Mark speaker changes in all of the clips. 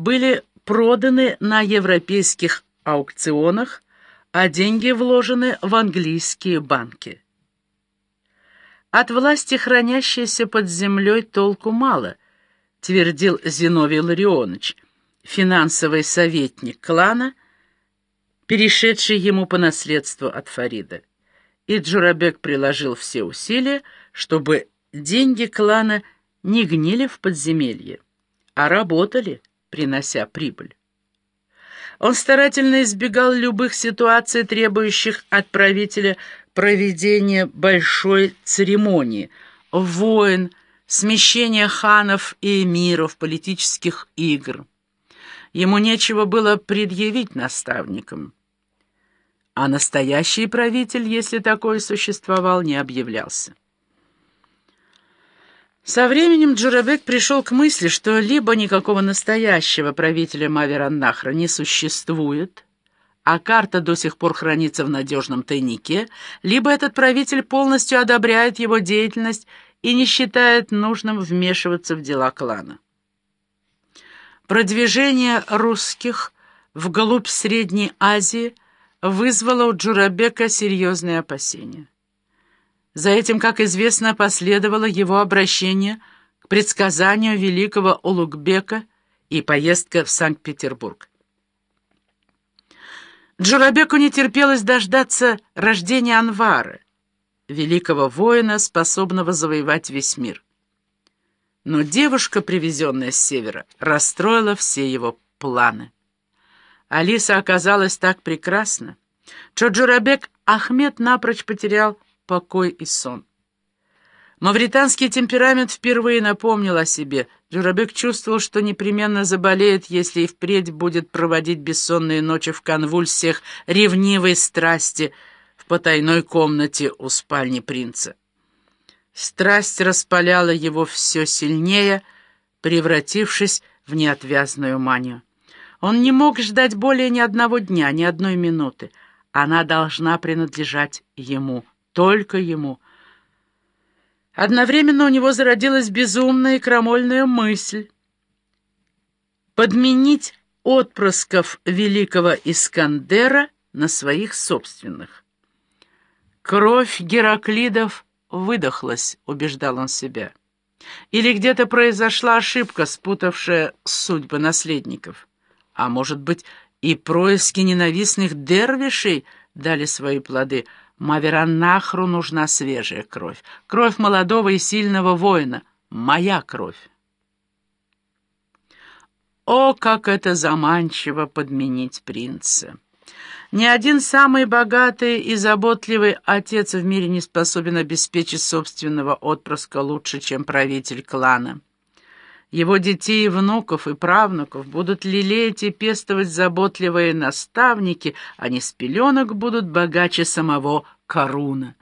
Speaker 1: были проданы на европейских аукционах, а деньги вложены в английские банки. От власти, хранящейся под землей, толку мало, твердил Зиновий Ларионович, финансовый советник клана, перешедший ему по наследству от Фарида. И Джурабек приложил все усилия, чтобы деньги клана не гнили в подземелье, а работали, принося прибыль. Он старательно избегал любых ситуаций, требующих от правителя проведения большой церемонии, войн, смещения ханов и эмиров, политических игр. Ему нечего было предъявить наставникам. А настоящий правитель, если такой существовал, не объявлялся. Со временем Джурабек пришел к мысли, что либо никакого настоящего правителя Мавераннахра не существует, а карта до сих пор хранится в надежном тайнике, либо этот правитель полностью одобряет его деятельность и не считает нужным вмешиваться в дела клана. Продвижение русских вглубь Средней Азии вызвало у Джурабека серьезные опасения. За этим, как известно, последовало его обращение к предсказанию великого Улугбека и поездка в Санкт-Петербург. Джурабеку не терпелось дождаться рождения Анвара, великого воина, способного завоевать весь мир. Но девушка, привезенная с севера, расстроила все его планы. Алиса оказалась так прекрасна, что Джурабек Ахмед напрочь потерял покой и сон. Мавританский темперамент впервые напомнил о себе. Джурабек чувствовал, что непременно заболеет, если и впредь будет проводить бессонные ночи в конвульсиях ревнивой страсти в потайной комнате у спальни принца. Страсть распаляла его все сильнее, превратившись в неотвязную манию. Он не мог ждать более ни одного дня, ни одной минуты. Она должна принадлежать ему только ему. Одновременно у него зародилась безумная и крамольная мысль подменить отпрысков великого Искандера на своих собственных. «Кровь Гераклидов выдохлась», — убеждал он себя. «Или где-то произошла ошибка, спутавшая судьбы наследников. А может быть, и происки ненавистных дервишей дали свои плоды — Мавераннахру нужна свежая кровь. Кровь молодого и сильного воина. Моя кровь. О, как это заманчиво подменить принца! Ни один самый богатый и заботливый отец в мире не способен обеспечить собственного отпрыска лучше, чем правитель клана. Его детей, внуков и правнуков будут лелеять и пестовать заботливые наставники, они с пеленок будут богаче самого Каруна.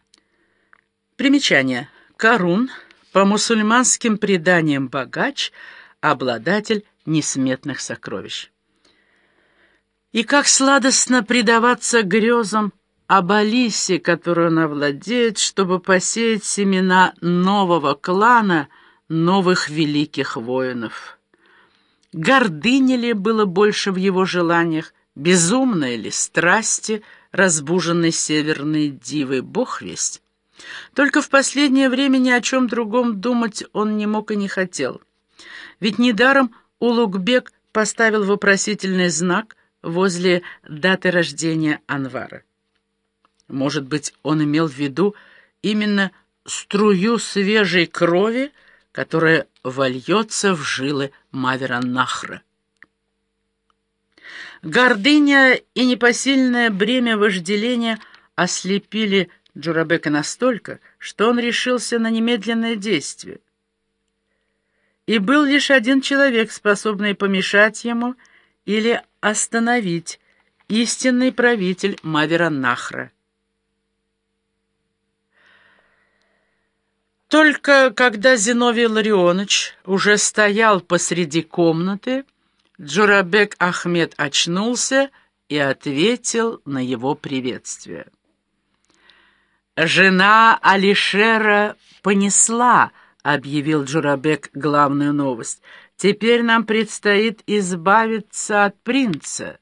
Speaker 1: Примечание. Карун, по мусульманским преданиям богач, обладатель несметных сокровищ. И как сладостно предаваться грезам об Алисе, которую она владеет, чтобы посеять семена нового клана — новых великих воинов. Гордыня ли было больше в его желаниях, безумная ли страсти, разбуженной северной дивой, бог весть. Только в последнее время ни о чем другом думать он не мог и не хотел. Ведь недаром Улугбек поставил вопросительный знак возле даты рождения Анвара. Может быть, он имел в виду именно струю свежей крови, которая вольется в жилы Мавераннахра. Гордыня и непосильное бремя вожделения ослепили Джурабека настолько, что он решился на немедленное действие. И был лишь один человек, способный помешать ему или остановить, истинный правитель Мавераннахра. Только когда Зиновий Ларионович уже стоял посреди комнаты, Джурабек Ахмед очнулся и ответил на его приветствие. «Жена Алишера понесла», — объявил Джурабек главную новость. Теперь нам предстоит избавиться от принца.